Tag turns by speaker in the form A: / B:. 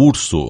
A: urso.